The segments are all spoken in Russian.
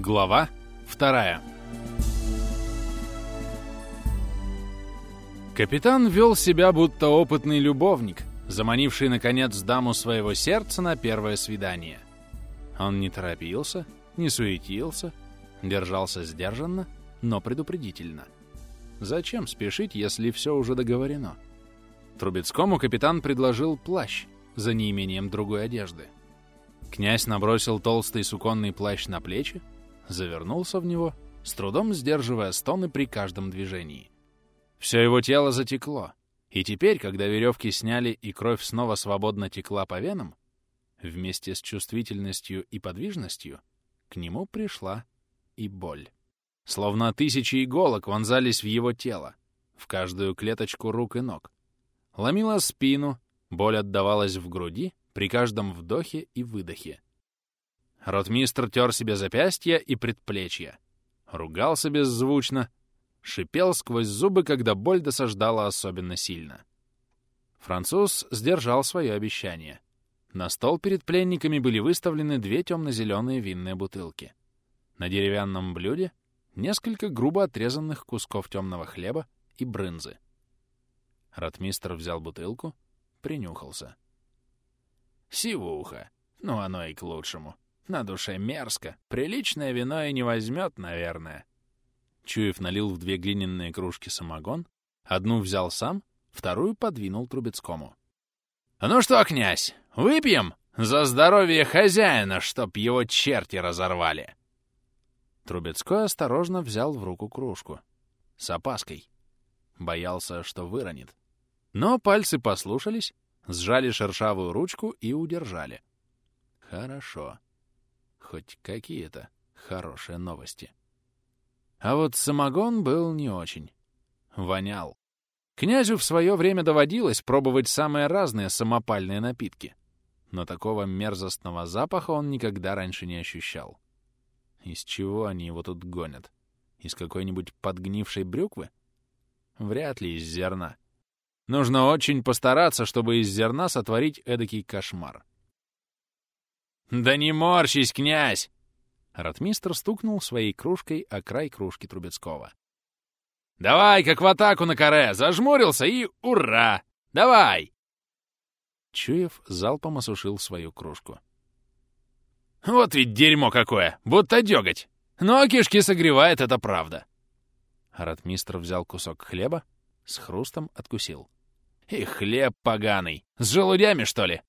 Глава вторая. Капитан вел себя будто опытный любовник, заманивший, наконец, даму своего сердца на первое свидание. Он не торопился, не суетился, держался сдержанно, но предупредительно. Зачем спешить, если все уже договорено? Трубецкому капитан предложил плащ за неимением другой одежды. Князь набросил толстый суконный плащ на плечи, завернулся в него, с трудом сдерживая стоны при каждом движении. Все его тело затекло, и теперь, когда веревки сняли и кровь снова свободно текла по венам, вместе с чувствительностью и подвижностью к нему пришла и боль. Словно тысячи иголок вонзались в его тело, в каждую клеточку рук и ног. Ломила спину, боль отдавалась в груди при каждом вдохе и выдохе. Ротмистр тер себе запястья и предплечья. Ругался беззвучно, шипел сквозь зубы, когда боль досаждала особенно сильно. Француз сдержал свое обещание. На стол перед пленниками были выставлены две темно-зеленые винные бутылки. На деревянном блюде несколько грубо отрезанных кусков темного хлеба и брынзы. Ротмистр взял бутылку, принюхался. «Сивуха. Ну, оно и к лучшему. На душе мерзко. Приличное вино и не возьмет, наверное. Чуев налил в две глиняные кружки самогон, одну взял сам, вторую подвинул Трубецкому. «Ну что, князь, выпьем за здоровье хозяина, чтоб его черти разорвали!» Трубецкой осторожно взял в руку кружку. С опаской. Боялся, что выронит. Но пальцы послушались, сжали шершавую ручку и удержали. Хорошо хоть какие-то хорошие новости. А вот самогон был не очень. Вонял. Князю в свое время доводилось пробовать самые разные самопальные напитки, но такого мерзостного запаха он никогда раньше не ощущал. Из чего они его тут гонят? Из какой-нибудь подгнившей брюквы? Вряд ли из зерна. Нужно очень постараться, чтобы из зерна сотворить эдакий кошмар. «Да не морщись, князь!» Ратмистр стукнул своей кружкой о край кружки Трубецкого. «Давай, как в атаку на каре! Зажмурился и ура! Давай!» Чуев залпом осушил свою кружку. «Вот ведь дерьмо какое! Будто дёготь! Но кишки согревает, это правда!» Ратмистр взял кусок хлеба, с хрустом откусил. «И хлеб поганый! С желудями, что ли?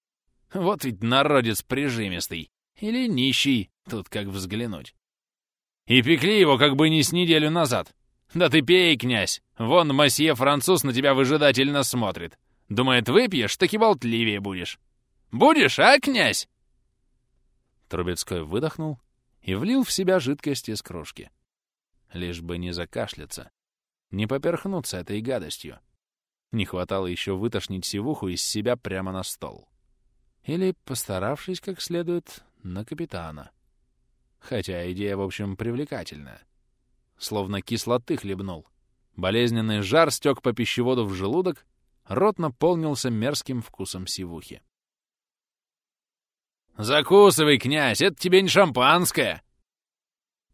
Вот ведь народец прижимистый. Или нищий, тут как взглянуть. И пекли его как бы не с неделю назад. Да ты пей, князь. Вон масье француз на тебя выжидательно смотрит. Думает, выпьешь, так и болтливее будешь. Будешь, а, князь?» Трубецкой выдохнул и влил в себя жидкость из кружки. Лишь бы не закашляться, не поперхнуться этой гадостью. Не хватало еще вытошнить сивуху из себя прямо на стол. Или, постаравшись как следует, на капитана. Хотя идея, в общем, привлекательная. Словно кислоты хлебнул. Болезненный жар стек по пищеводу в желудок, рот наполнился мерзким вкусом сивухи. «Закусывай, князь, это тебе не шампанское!»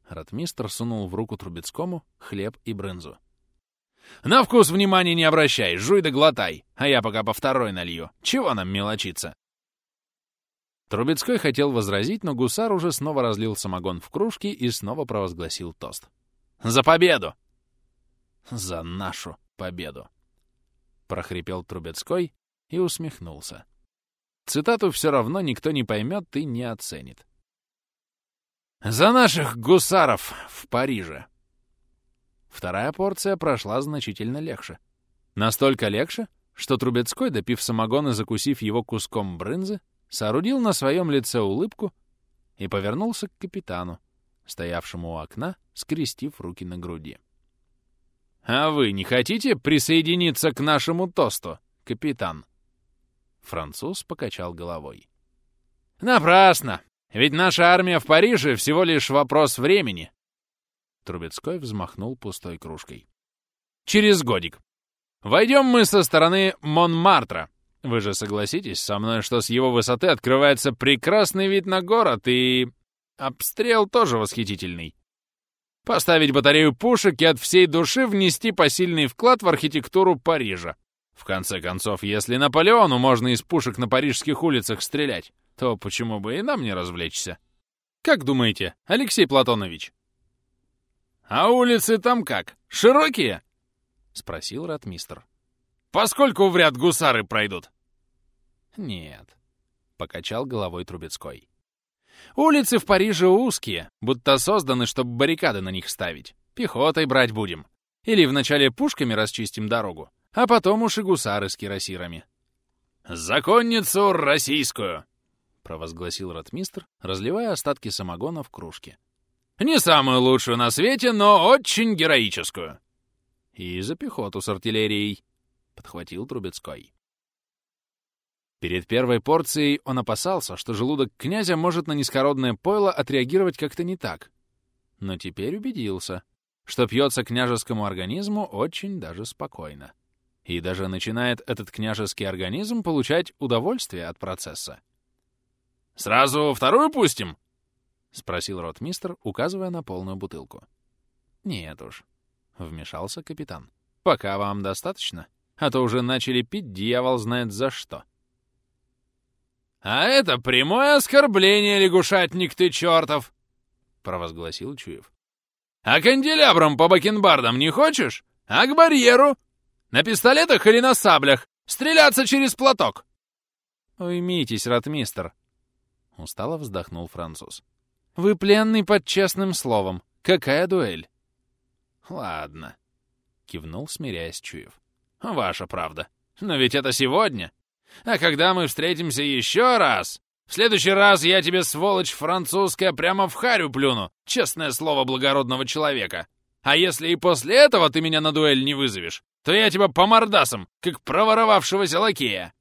Ратмистр сунул в руку Трубецкому хлеб и брынзу. «На вкус внимания не обращай, жуй да глотай, а я пока по второй налью. Чего нам мелочиться?» Трубецкой хотел возразить, но гусар уже снова разлил самогон в кружки и снова провозгласил тост. «За победу!» «За нашу победу!» — прохрипел Трубецкой и усмехнулся. Цитату все равно никто не поймет и не оценит. «За наших гусаров в Париже!» Вторая порция прошла значительно легче. Настолько легче, что Трубецкой, допив самогон и закусив его куском брынзы, соорудил на своем лице улыбку и повернулся к капитану, стоявшему у окна, скрестив руки на груди. «А вы не хотите присоединиться к нашему тосту, капитан?» Француз покачал головой. «Напрасно! Ведь наша армия в Париже всего лишь вопрос времени!» Трубецкой взмахнул пустой кружкой. «Через годик. Войдем мы со стороны Монмартра, вы же согласитесь со мной, что с его высоты открывается прекрасный вид на город и... Обстрел тоже восхитительный. Поставить батарею пушек и от всей души внести посильный вклад в архитектуру Парижа. В конце концов, если Наполеону можно из пушек на парижских улицах стрелять, то почему бы и нам не развлечься? Как думаете, Алексей Платонович? А улицы там как, широкие? Спросил ратмистр. Поскольку в ряд гусары пройдут? Нет, покачал головой Трубецкой. Улицы в Париже узкие, будто созданы, чтобы баррикады на них ставить. Пехотой брать будем. Или вначале пушками расчистим дорогу, а потом уж и гусары с кирасирами. «Законницу российскую!» — провозгласил ротмистр, разливая остатки самогона в кружке. «Не самую лучшую на свете, но очень героическую!» «И за пехоту с артиллерией!» — подхватил Трубецкой. Перед первой порцией он опасался, что желудок князя может на низкородное пойло отреагировать как-то не так. Но теперь убедился, что пьется княжескому организму очень даже спокойно. И даже начинает этот княжеский организм получать удовольствие от процесса. «Сразу вторую пустим?» — спросил ротмистр, указывая на полную бутылку. «Нет уж», — вмешался капитан. «Пока вам достаточно, а то уже начали пить дьявол знает за что». «А это прямое оскорбление, лягушатник ты чертов!» — провозгласил Чуев. «А канделябром по бакенбардам не хочешь? А к барьеру? На пистолетах или на саблях? Стреляться через платок!» «Уймитесь, ратмистер!» — устало вздохнул француз. «Вы пленный под честным словом. Какая дуэль?» «Ладно», — кивнул, смиряясь Чуев. «Ваша правда. Но ведь это сегодня. А когда мы встретимся еще раз, в следующий раз я тебе, сволочь французская, прямо в харю плюну, честное слово благородного человека. А если и после этого ты меня на дуэль не вызовешь, то я тебя по мордасам, как проворовавшегося лакея!»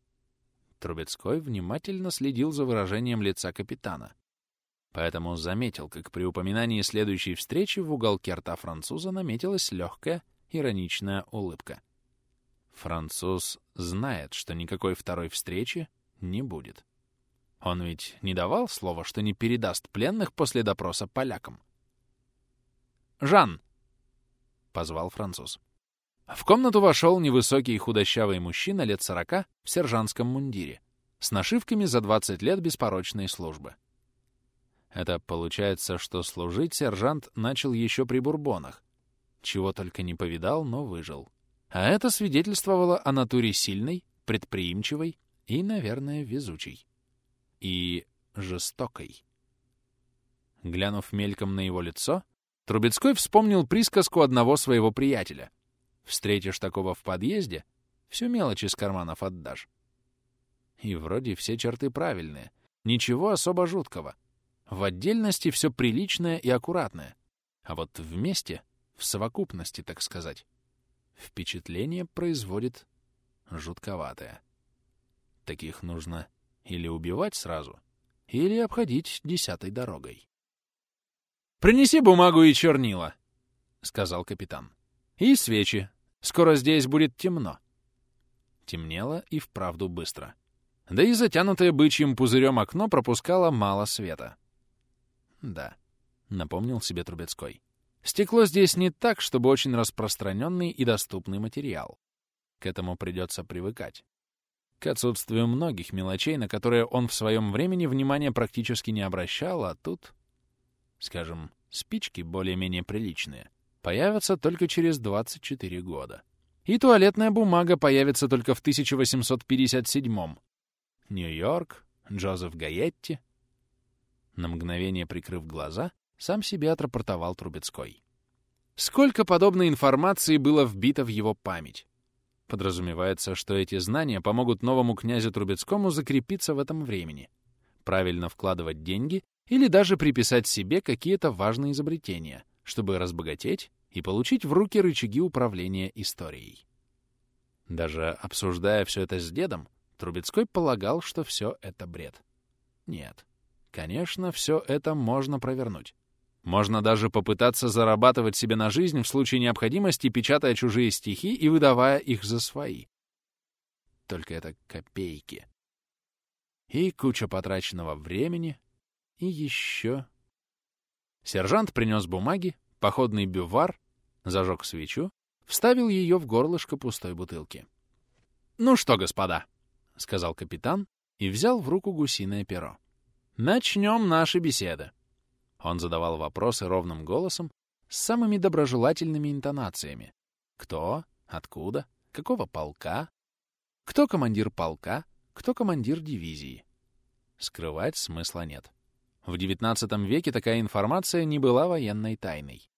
Трубецкой внимательно следил за выражением лица капитана. Поэтому заметил, как при упоминании следующей встречи в уголке рта француза наметилась легкая, ироничная улыбка. Француз знает, что никакой второй встречи не будет. Он ведь не давал слова, что не передаст пленных после допроса полякам. «Жан!» — позвал француз. В комнату вошел невысокий худощавый мужчина лет сорока в сержантском мундире, с нашивками за 20 лет беспорочной службы. Это получается, что служить сержант начал еще при Бурбонах, чего только не повидал, но выжил. А это свидетельствовало о натуре сильной, предприимчивой и, наверное, везучей. И жестокой. Глянув мельком на его лицо, Трубецкой вспомнил присказку одного своего приятеля. «Встретишь такого в подъезде, всю мелочь из карманов отдашь». И вроде все черты правильные, ничего особо жуткого. В отдельности все приличное и аккуратное, а вот вместе, в совокупности, так сказать, впечатление производит жутковатое. Таких нужно или убивать сразу, или обходить десятой дорогой. «Принеси бумагу и чернила», — сказал капитан. «И свечи. Скоро здесь будет темно». Темнело и вправду быстро. Да и затянутое бычьим пузырем окно пропускало мало света. «Да», — напомнил себе Трубецкой. Стекло здесь не так, чтобы очень распространенный и доступный материал. К этому придется привыкать. К отсутствию многих мелочей, на которые он в своем времени внимания практически не обращал, а тут, скажем, спички более-менее приличные, появятся только через 24 года. И туалетная бумага появится только в 1857-м. Нью-Йорк, Джозеф Гаетти. На мгновение прикрыв глаза, сам себе отрапортовал Трубецкой. Сколько подобной информации было вбито в его память? Подразумевается, что эти знания помогут новому князю Трубецкому закрепиться в этом времени, правильно вкладывать деньги или даже приписать себе какие-то важные изобретения, чтобы разбогатеть и получить в руки рычаги управления историей. Даже обсуждая все это с дедом, Трубецкой полагал, что все это бред. Нет, конечно, все это можно провернуть. Можно даже попытаться зарабатывать себе на жизнь в случае необходимости, печатая чужие стихи и выдавая их за свои. Только это копейки. И куча потраченного времени, и еще Сержант принес бумаги, походный бювар, зажег свечу, вставил ее в горлышко пустой бутылки. «Ну что, господа», — сказал капитан и взял в руку гусиное перо. «Начнем наши беседы». Он задавал вопросы ровным голосом, с самыми доброжелательными интонациями. Кто? Откуда? Какого полка? Кто командир полка? Кто командир дивизии? Скрывать смысла нет. В XIX веке такая информация не была военной тайной.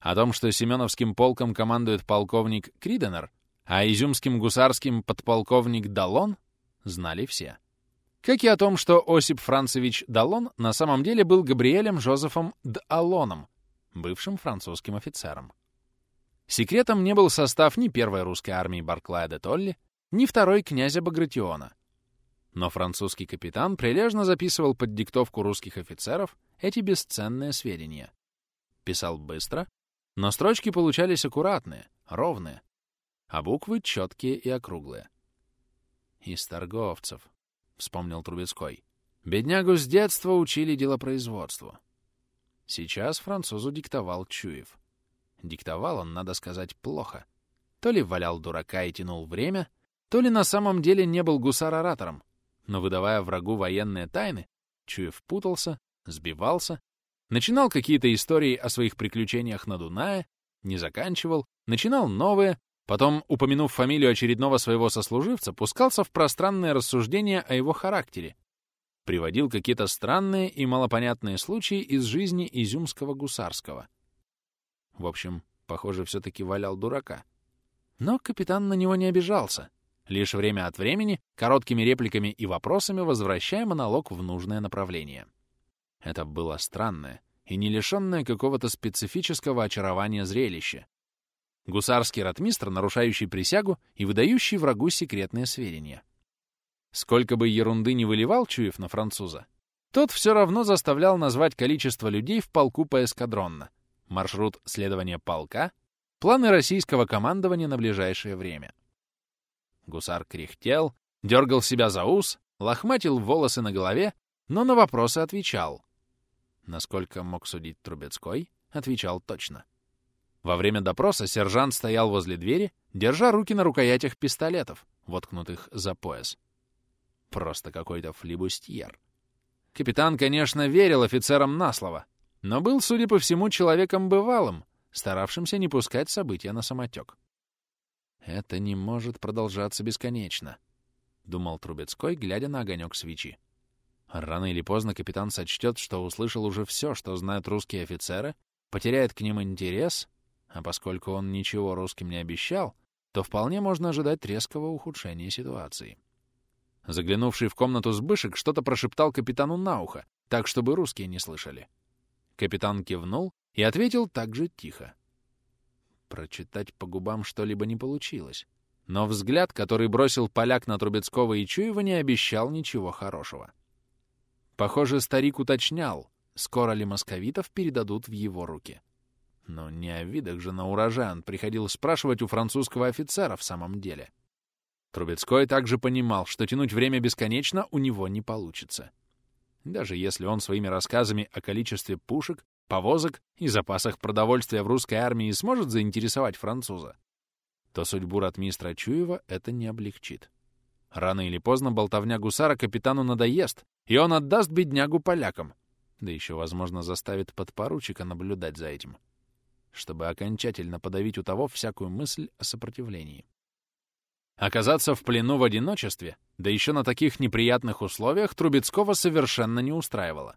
О том, что Семеновским полком командует полковник Криденер, а Изюмским гусарским подполковник Далон, знали все. Как и о том, что Осип Францевич Далон на самом деле был Габриэлем Жозефом Д'Алоном, бывшим французским офицером. Секретом не был состав ни первой русской армии Барклая де Толли, ни второй князя Багратиона. Но французский капитан прилежно записывал под диктовку русских офицеров эти бесценные сведения. Писал быстро, но строчки получались аккуратные, ровные, а буквы четкие и округлые. «Из торговцев», — вспомнил Трубецкой. «Беднягу с детства учили делопроизводству». Сейчас французу диктовал Чуев. Диктовал он, надо сказать, плохо. То ли валял дурака и тянул время, то ли на самом деле не был гусар-оратором, но, выдавая врагу военные тайны, Чуев путался, сбивался, начинал какие-то истории о своих приключениях на Дунае, не заканчивал, начинал новые, потом, упомянув фамилию очередного своего сослуживца, пускался в пространные рассуждения о его характере, приводил какие-то странные и малопонятные случаи из жизни изюмского гусарского. В общем, похоже, все-таки валял дурака. Но капитан на него не обижался, лишь время от времени, короткими репликами и вопросами возвращая монолог в нужное направление. Это было странное и не лишенное какого-то специфического очарования зрелище. Гусарский ротмистр, нарушающий присягу и выдающий врагу секретные сведения. Сколько бы ерунды не выливал Чуев на француза, тот все равно заставлял назвать количество людей в полку поэскадронно, маршрут следования полка, планы российского командования на ближайшее время. Гусар кряхтел, дергал себя за ус, лохматил волосы на голове, но на вопросы отвечал. Насколько мог судить Трубецкой, отвечал точно. Во время допроса сержант стоял возле двери, держа руки на рукоятях пистолетов, воткнутых за пояс. Просто какой-то флибустьер. Капитан, конечно, верил офицерам на слово, но был, судя по всему, человеком бывалым, старавшимся не пускать события на самотек. «Это не может продолжаться бесконечно», — думал Трубецкой, глядя на огонек свечи. Рано или поздно капитан сочтет, что услышал уже все, что знают русские офицеры, потеряет к ним интерес, а поскольку он ничего русским не обещал, то вполне можно ожидать резкого ухудшения ситуации. Заглянувший в комнату Сбышек что-то прошептал капитану на ухо, так, чтобы русские не слышали. Капитан кивнул и ответил так же тихо. Прочитать по губам что-либо не получилось. Но взгляд, который бросил поляк на Трубецкого и Чуева, не обещал ничего хорошего. Похоже, старик уточнял, скоро ли московитов передадут в его руки. Но не о видах же на урожай приходил спрашивать у французского офицера в самом деле. Трубецкой также понимал, что тянуть время бесконечно у него не получится. Даже если он своими рассказами о количестве пушек, повозок и запасах продовольствия в русской армии сможет заинтересовать француза, то судьбу ратмистра Чуева это не облегчит. Рано или поздно болтовня гусара капитану надоест, и он отдаст беднягу полякам, да еще, возможно, заставит подпоручика наблюдать за этим, чтобы окончательно подавить у того всякую мысль о сопротивлении. Оказаться в плену в одиночестве, да еще на таких неприятных условиях, Трубецкого совершенно не устраивало.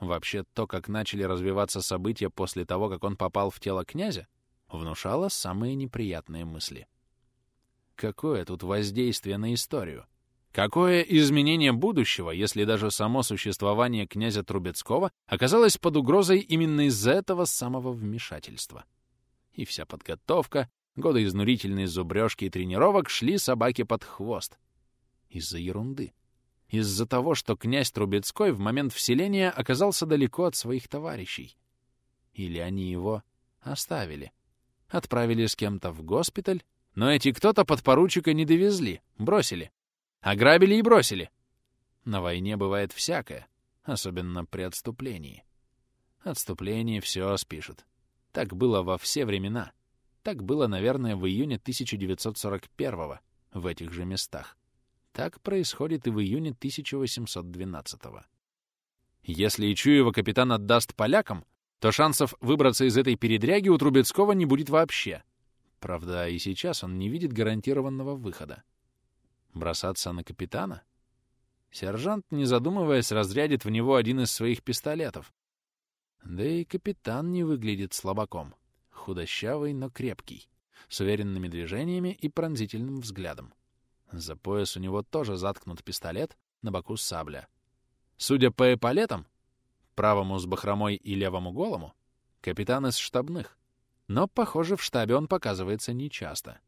Вообще, то, как начали развиваться события после того, как он попал в тело князя, внушало самые неприятные мысли. Какое тут воздействие на историю? Какое изменение будущего, если даже само существование князя Трубецкого оказалось под угрозой именно из-за этого самого вмешательства? И вся подготовка, годы изнурительной зубрежки и тренировок шли собаке под хвост. Из-за ерунды. Из-за того, что князь Трубецкой в момент вселения оказался далеко от своих товарищей. Или они его оставили. Отправили с кем-то в госпиталь, но эти кто-то подпоручика не довезли, бросили. Ограбили и бросили. На войне бывает всякое, особенно при отступлении. Отступление все спишет. Так было во все времена. Так было, наверное, в июне 1941 в этих же местах. Так происходит и в июне 1812 -го. Если Ичуева капитан отдаст полякам, то шансов выбраться из этой передряги у Трубецкого не будет вообще. Правда, и сейчас он не видит гарантированного выхода. Бросаться на капитана? Сержант, не задумываясь, разрядит в него один из своих пистолетов. Да и капитан не выглядит слабаком. Худощавый, но крепкий, с уверенными движениями и пронзительным взглядом. За пояс у него тоже заткнут пистолет, на боку сабля. Судя по эполетам, правому с бахромой и левому голому, капитан из штабных. Но, похоже, в штабе он показывается нечасто.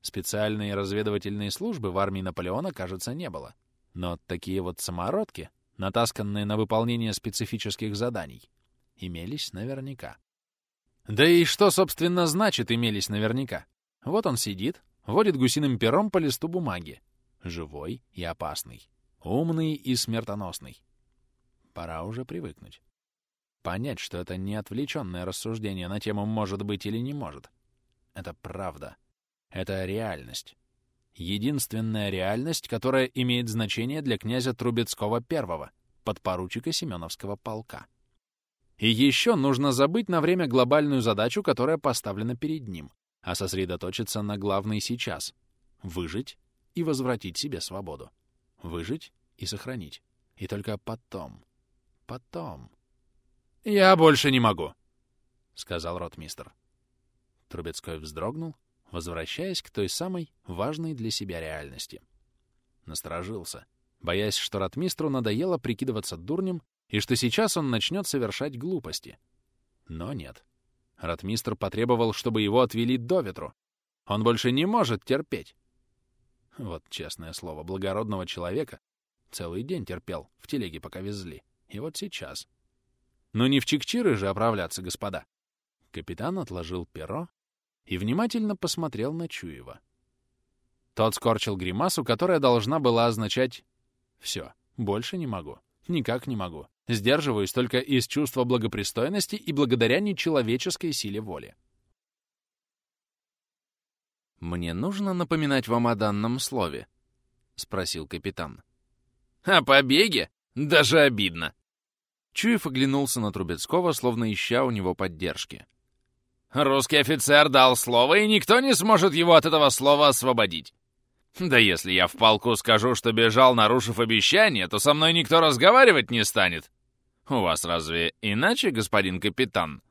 Специальные разведывательные службы в армии Наполеона, кажется, не было. Но такие вот самородки, натасканные на выполнение специфических заданий, имелись наверняка. Да и что, собственно, значит «имелись наверняка»? Вот он сидит, водит гусиным пером по листу бумаги. Живой и опасный. Умный и смертоносный. Пора уже привыкнуть. Понять, что это не отвлеченное рассуждение на тему «может быть» или «не может». Это правда. Это реальность. Единственная реальность, которая имеет значение для князя Трубецкого I, подпоручика Семеновского полка. И еще нужно забыть на время глобальную задачу, которая поставлена перед ним, а сосредоточиться на главной сейчас — выжить и возвратить себе свободу. Выжить и сохранить. И только потом, потом... «Я больше не могу», — сказал ротмистр. Трубецкой вздрогнул, возвращаясь к той самой важной для себя реальности. Насторожился, боясь, что ротмистру надоело прикидываться дурнем и что сейчас он начнет совершать глупости. Но нет. Ротмистр потребовал, чтобы его отвели до ветру. Он больше не может терпеть. Вот честное слово, благородного человека целый день терпел, в телеге пока везли. И вот сейчас. Но не в Чикчиры же оправляться, господа. Капитан отложил перо и внимательно посмотрел на Чуева. Тот скорчил гримасу, которая должна была означать «Все, больше не могу, никак не могу, Сдерживаюсь только из чувства благопристойности и благодаря нечеловеческой силе воли. «Мне нужно напоминать вам о данном слове?» — спросил капитан. «О побеге? Даже обидно!» Чуев оглянулся на Трубецкого, словно ища у него поддержки. «Русский офицер дал слово, и никто не сможет его от этого слова освободить. Да если я в полку скажу, что бежал, нарушив обещание, то со мной никто разговаривать не станет. У вас разве иначе, господин капитан?»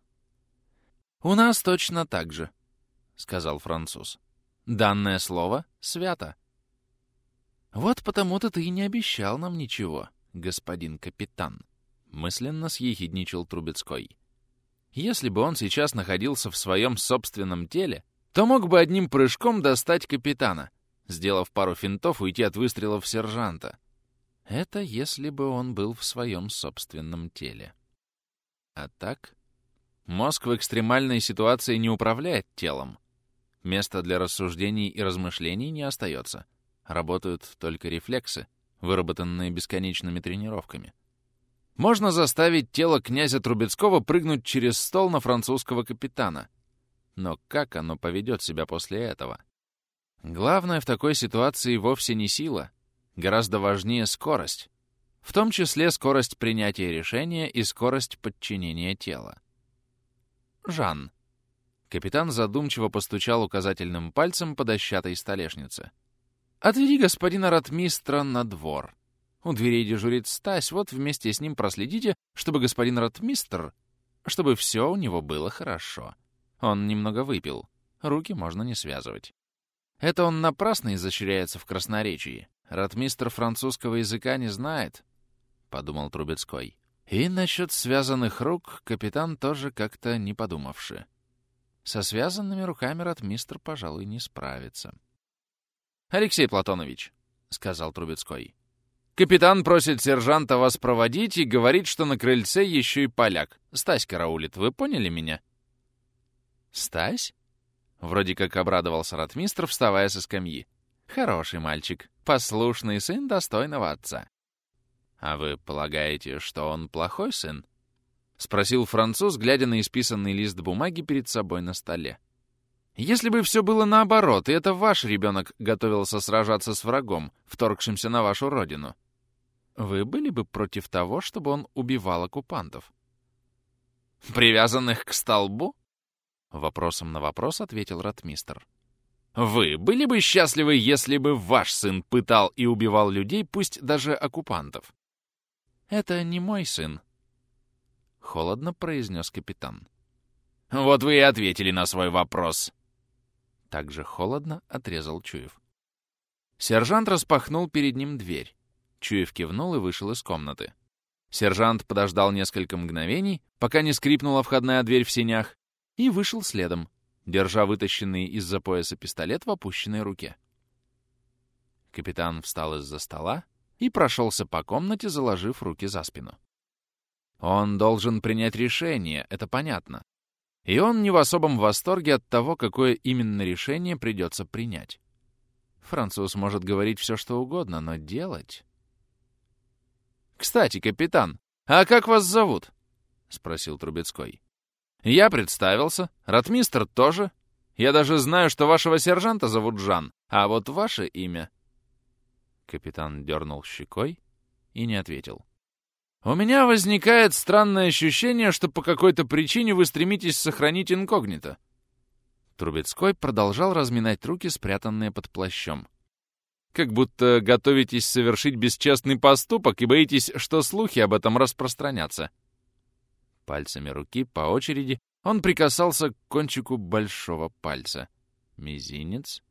«У нас точно так же», — сказал француз. «Данное слово свято». «Вот потому-то ты и не обещал нам ничего, господин капитан», — мысленно съехидничал Трубецкой. «Если бы он сейчас находился в своем собственном теле, то мог бы одним прыжком достать капитана, сделав пару финтов, уйти от выстрелов сержанта. Это если бы он был в своем собственном теле. А так? Мозг в экстремальной ситуации не управляет телом. Места для рассуждений и размышлений не остается. Работают только рефлексы, выработанные бесконечными тренировками. Можно заставить тело князя Трубецкого прыгнуть через стол на французского капитана. Но как оно поведет себя после этого? Главное в такой ситуации вовсе не сила, Гораздо важнее скорость, в том числе скорость принятия решения и скорость подчинения тела. Жан. Капитан задумчиво постучал указательным пальцем по дощатой столешнице. «Отведи господина ратмистра на двор. У дверей дежурит Стась, вот вместе с ним проследите, чтобы господин ратмистр... чтобы все у него было хорошо. Он немного выпил, руки можно не связывать. Это он напрасно изощряется в красноречии. Ратмистр французского языка не знает, — подумал Трубецкой. И насчет связанных рук капитан тоже как-то не подумавши. Со связанными руками ратмистр, пожалуй, не справится. — Алексей Платонович, — сказал Трубецкой, — капитан просит сержанта вас проводить и говорит, что на крыльце еще и поляк. Стась караулит, вы поняли меня? — Стась? — вроде как обрадовался ратмистр, вставая со скамьи. Хороший мальчик, послушный сын достойного отца. А вы полагаете, что он плохой сын? — спросил француз, глядя на исписанный лист бумаги перед собой на столе. «Если бы все было наоборот, и это ваш ребенок готовился сражаться с врагом, вторгшимся на вашу родину, вы были бы против того, чтобы он убивал оккупантов?» «Привязанных к столбу?» Вопросом на вопрос ответил ратмистр. «Вы были бы счастливы, если бы ваш сын пытал и убивал людей, пусть даже оккупантов?» «Это не мой сын», — холодно произнес капитан. «Вот вы и ответили на свой вопрос». Также холодно отрезал Чуев. Сержант распахнул перед ним дверь. Чуев кивнул и вышел из комнаты. Сержант подождал несколько мгновений, пока не скрипнула входная дверь в сенях, и вышел следом, держа вытащенный из-за пояса пистолет в опущенной руке. Капитан встал из-за стола и прошелся по комнате, заложив руки за спину. Он должен принять решение, это понятно. И он не в особом восторге от того, какое именно решение придется принять. Француз может говорить все, что угодно, но делать... «Кстати, капитан, а как вас зовут?» — спросил Трубецкой. «Я представился, ратмистр тоже. Я даже знаю, что вашего сержанта зовут Жан, а вот ваше имя...» Капитан дернул щекой и не ответил. «У меня возникает странное ощущение, что по какой-то причине вы стремитесь сохранить инкогнито». Трубецкой продолжал разминать руки, спрятанные под плащом. Как будто готовитесь совершить бесчестный поступок и боитесь, что слухи об этом распространятся. Пальцами руки по очереди он прикасался к кончику большого пальца. Мизинец,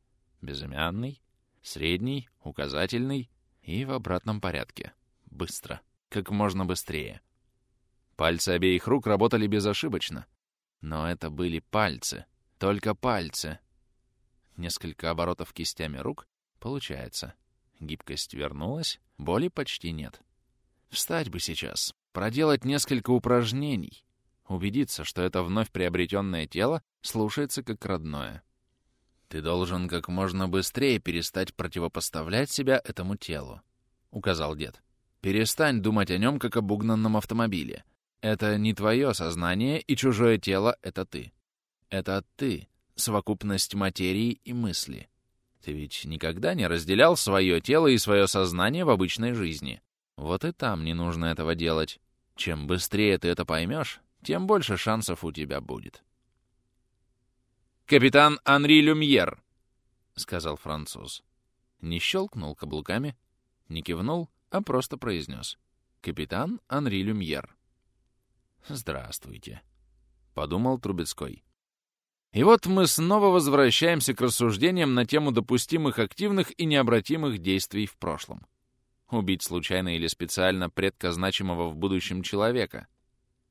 безымянный, средний, указательный и в обратном порядке. Быстро, как можно быстрее. Пальцы обеих рук работали безошибочно. Но это были пальцы, только пальцы. Несколько оборотов кистями рук, Получается. Гибкость вернулась, боли почти нет. Встать бы сейчас, проделать несколько упражнений, убедиться, что это вновь приобретенное тело слушается как родное. Ты должен как можно быстрее перестать противопоставлять себя этому телу, — указал дед. Перестань думать о нем, как об угнанном автомобиле. Это не твое сознание, и чужое тело — это ты. Это ты, совокупность материи и мысли. Ты ведь никогда не разделял свое тело и свое сознание в обычной жизни. Вот и там не нужно этого делать. Чем быстрее ты это поймешь, тем больше шансов у тебя будет. «Капитан Анри Люмьер», — сказал француз. Не щелкнул каблуками, не кивнул, а просто произнес. «Капитан Анри Люмьер». «Здравствуйте», — подумал Трубецкой. И вот мы снова возвращаемся к рассуждениям на тему допустимых активных и необратимых действий в прошлом. Убить случайно или специально предка значимого в будущем человека.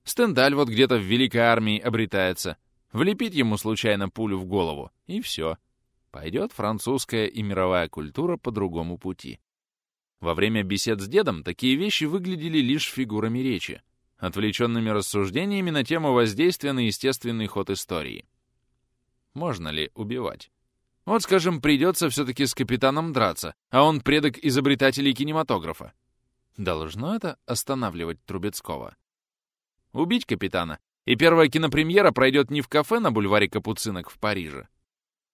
Стендаль вот где-то в Великой Армии обретается. Влепить ему случайно пулю в голову, и все. Пойдет французская и мировая культура по другому пути. Во время бесед с дедом такие вещи выглядели лишь фигурами речи, отвлеченными рассуждениями на тему воздействия на естественный ход истории можно ли убивать. Вот, скажем, придется все-таки с капитаном драться, а он предок изобретателей кинематографа. Должно это останавливать Трубецкого. Убить капитана, и первая кинопремьера пройдет не в кафе на бульваре Капуцинок в Париже,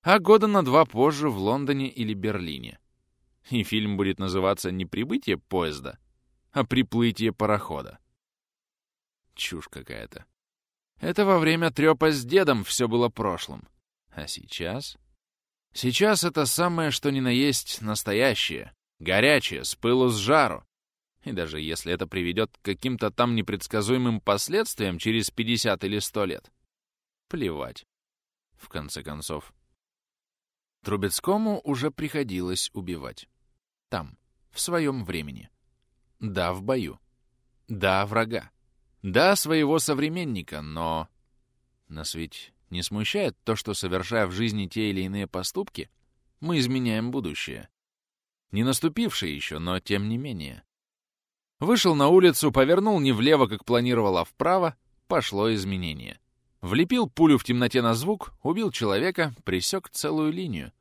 а года на два позже в Лондоне или Берлине. И фильм будет называться не «Прибытие поезда», а «Приплытие парохода». Чушь какая-то. Это во время трёпа с дедом все было прошлым. А сейчас? Сейчас это самое, что ни на есть, настоящее, горячее, с пылу с жару. И даже если это приведет к каким-то там непредсказуемым последствиям через 50 или 100 лет, плевать. В конце концов. Трубецкому уже приходилось убивать. Там, в своем времени. Да, в бою. Да, врага. Да, своего современника, но... Нас ведь не смущает то, что, совершая в жизни те или иные поступки, мы изменяем будущее. Не наступившее еще, но тем не менее. Вышел на улицу, повернул не влево, как планировал, а вправо, пошло изменение. Влепил пулю в темноте на звук, убил человека, присек целую линию.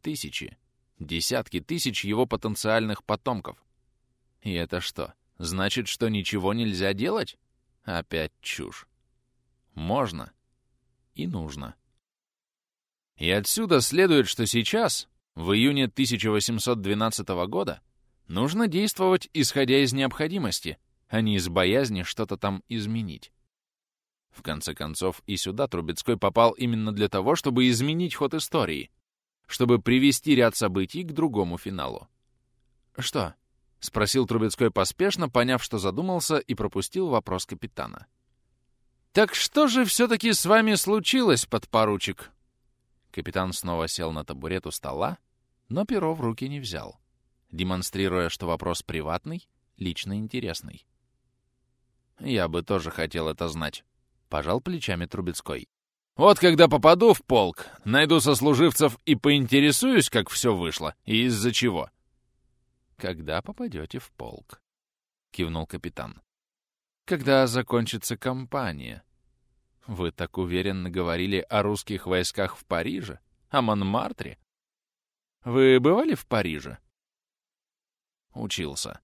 Тысячи, десятки тысяч его потенциальных потомков. И это что, значит, что ничего нельзя делать? Опять чушь. Можно и нужно. И отсюда следует, что сейчас, в июне 1812 года, нужно действовать, исходя из необходимости, а не из боязни что-то там изменить. В конце концов, и сюда Трубецкой попал именно для того, чтобы изменить ход истории, чтобы привести ряд событий к другому финалу. «Что?» — спросил Трубецкой поспешно, поняв, что задумался, и пропустил вопрос капитана. «Так что же все-таки с вами случилось, подпоручик?» Капитан снова сел на табурет у стола, но перо в руки не взял, демонстрируя, что вопрос приватный, лично интересный. «Я бы тоже хотел это знать», — пожал плечами Трубецкой. «Вот когда попаду в полк, найду сослуживцев и поинтересуюсь, как все вышло и из-за чего». «Когда попадете в полк?» — кивнул капитан. «Когда закончится кампания?» Вы так уверенно говорили о русских войсках в Париже, о Монмартре. Вы бывали в Париже? Учился.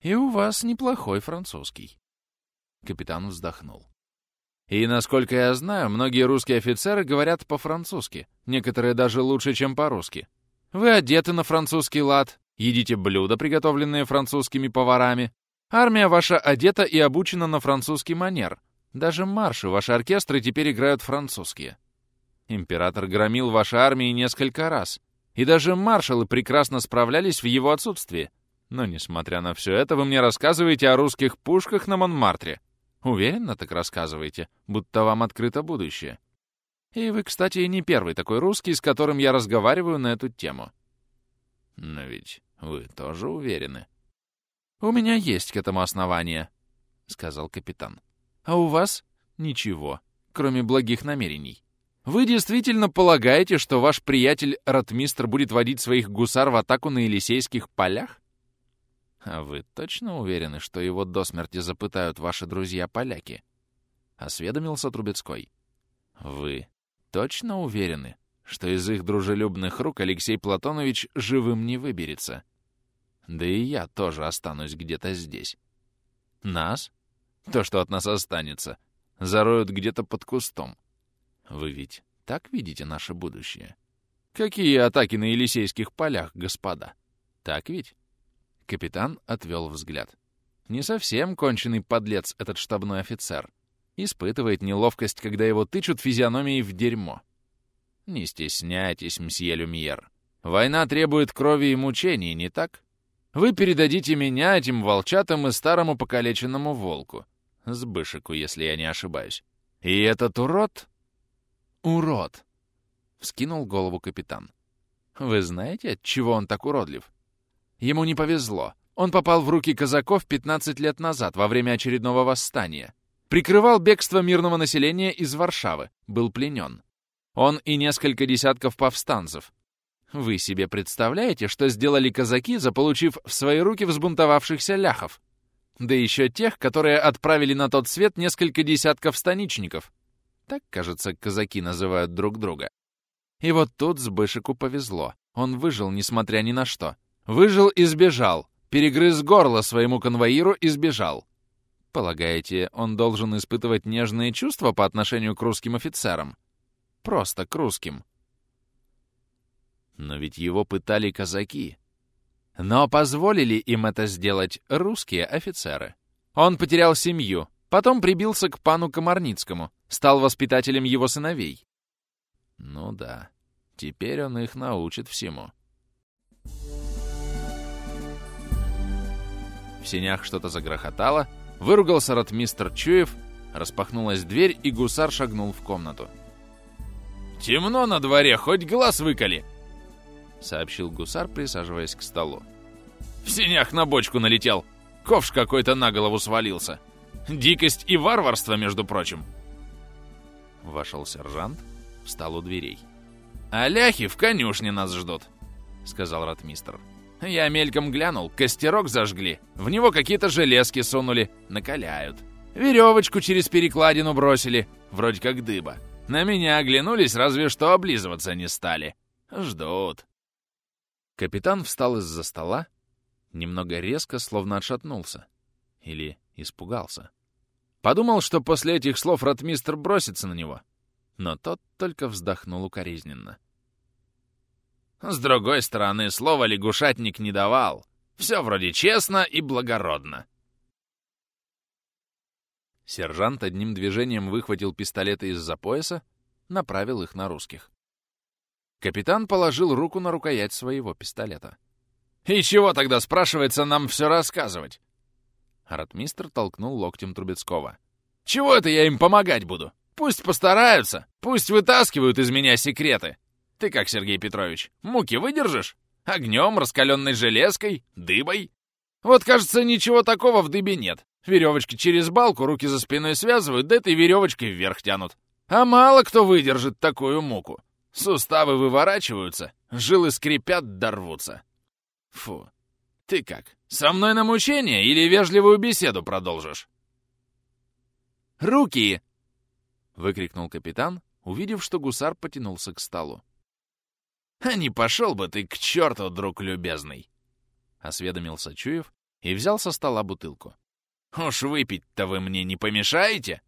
И у вас неплохой французский. Капитан вздохнул. И, насколько я знаю, многие русские офицеры говорят по-французски, некоторые даже лучше, чем по-русски. Вы одеты на французский лад, едите блюда, приготовленные французскими поварами. Армия ваша одета и обучена на французский манер, даже марши ваши оркестры теперь играют французские. Император громил ваши армии несколько раз, и даже маршалы прекрасно справлялись в его отсутствии. Но, несмотря на все это, вы мне рассказываете о русских пушках на Монмартре. Уверенно так рассказываете, будто вам открыто будущее. И вы, кстати, не первый такой русский, с которым я разговариваю на эту тему. Но ведь вы тоже уверены. У меня есть к этому основание, — сказал капитан. А у вас ничего, кроме благих намерений. Вы действительно полагаете, что ваш приятель Ратмистр будет водить своих гусар в атаку на Елисейских полях? А вы точно уверены, что его до смерти запытают ваши друзья-поляки? Осведомился Трубецкой. Вы точно уверены, что из их дружелюбных рук Алексей Платонович живым не выберется? Да и я тоже останусь где-то здесь. Нас то, что от нас останется, зароют где-то под кустом. Вы ведь так видите наше будущее? Какие атаки на Елисейских полях, господа? Так ведь? Капитан отвел взгляд. Не совсем конченый подлец этот штабной офицер. Испытывает неловкость, когда его тычут физиономией в дерьмо. Не стесняйтесь, мсье Люмьер. Война требует крови и мучений, не так? Вы передадите меня этим волчатам и старому покалеченному волку. Сбышику, если я не ошибаюсь. И этот урод... Урод! Вскинул голову капитан. Вы знаете, от чего он так уродлив? Ему не повезло. Он попал в руки казаков 15 лет назад, во время очередного восстания. Прикрывал бегство мирного населения из Варшавы, был пленен. Он и несколько десятков повстанцев. Вы себе представляете, что сделали казаки, заполучив в свои руки взбунтовавшихся ляхов? Да еще тех, которые отправили на тот свет несколько десятков станичников. Так, кажется, казаки называют друг друга. И вот тут Сбышику повезло. Он выжил, несмотря ни на что. Выжил и сбежал. Перегрыз горло своему конвоиру и сбежал. Полагаете, он должен испытывать нежные чувства по отношению к русским офицерам? Просто к русским. Но ведь его пытали казаки. Но позволили им это сделать русские офицеры. Он потерял семью, потом прибился к пану Комарницкому, стал воспитателем его сыновей. Ну да, теперь он их научит всему. В сенях что-то загрохотало, выругался ротмистр Чуев, распахнулась дверь, и гусар шагнул в комнату. «Темно на дворе, хоть глаз выколи!» Сообщил гусар, присаживаясь к столу. «В синях на бочку налетел. Ковш какой-то на голову свалился. Дикость и варварство, между прочим». Вошел сержант, встал у дверей. «Аляхи в конюшне нас ждут», — сказал ратмистр. «Я мельком глянул, костерок зажгли, в него какие-то железки сунули, накаляют. Веревочку через перекладину бросили, вроде как дыба. На меня оглянулись, разве что облизываться не стали. Ждут». Капитан встал из-за стола, немного резко, словно отшатнулся. Или испугался. Подумал, что после этих слов ротмистр бросится на него. Но тот только вздохнул укоризненно. С другой стороны, слова лягушатник не давал. Все вроде честно и благородно. Сержант одним движением выхватил пистолеты из-за пояса, направил их на русских. Капитан положил руку на рукоять своего пистолета. «И чего тогда, спрашивается, нам все рассказывать?» Ратмистр толкнул локтем Трубецкого. «Чего это я им помогать буду? Пусть постараются, пусть вытаскивают из меня секреты. Ты как, Сергей Петрович, муки выдержишь? Огнем, раскаленной железкой, дыбой? Вот, кажется, ничего такого в дыбе нет. Веревочки через балку, руки за спиной связывают, да этой веревочкой вверх тянут. А мало кто выдержит такую муку. Суставы выворачиваются, жилы скрипят, дорвутся. Фу. Ты как, со мной на мучение или вежливую беседу продолжишь? «Руки!» — выкрикнул капитан, увидев, что гусар потянулся к столу. «А не пошел бы ты к черту, друг любезный!» — осведомился Чуев и взял со стола бутылку. «Уж выпить-то вы мне не помешаете?»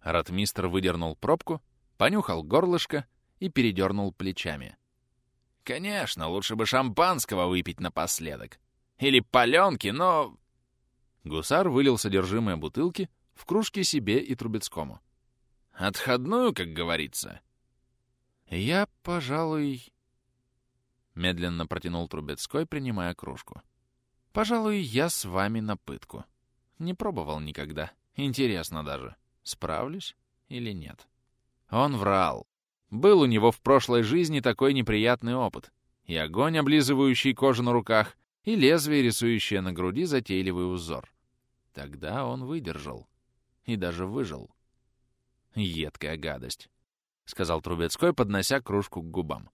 Ратмистр выдернул пробку, понюхал горлышко и передернул плечами. «Конечно, лучше бы шампанского выпить напоследок. Или паленки, но...» Гусар вылил содержимое бутылки в кружки себе и Трубецкому. «Отходную, как говорится». «Я, пожалуй...» Медленно протянул Трубецкой, принимая кружку. «Пожалуй, я с вами на пытку. Не пробовал никогда. Интересно даже, справлюсь или нет». Он врал. Был у него в прошлой жизни такой неприятный опыт. И огонь, облизывающий кожу на руках, и лезвие, рисующее на груди затейливый узор. Тогда он выдержал. И даже выжил. Едкая гадость. — сказал Трубецкой, поднося кружку к губам.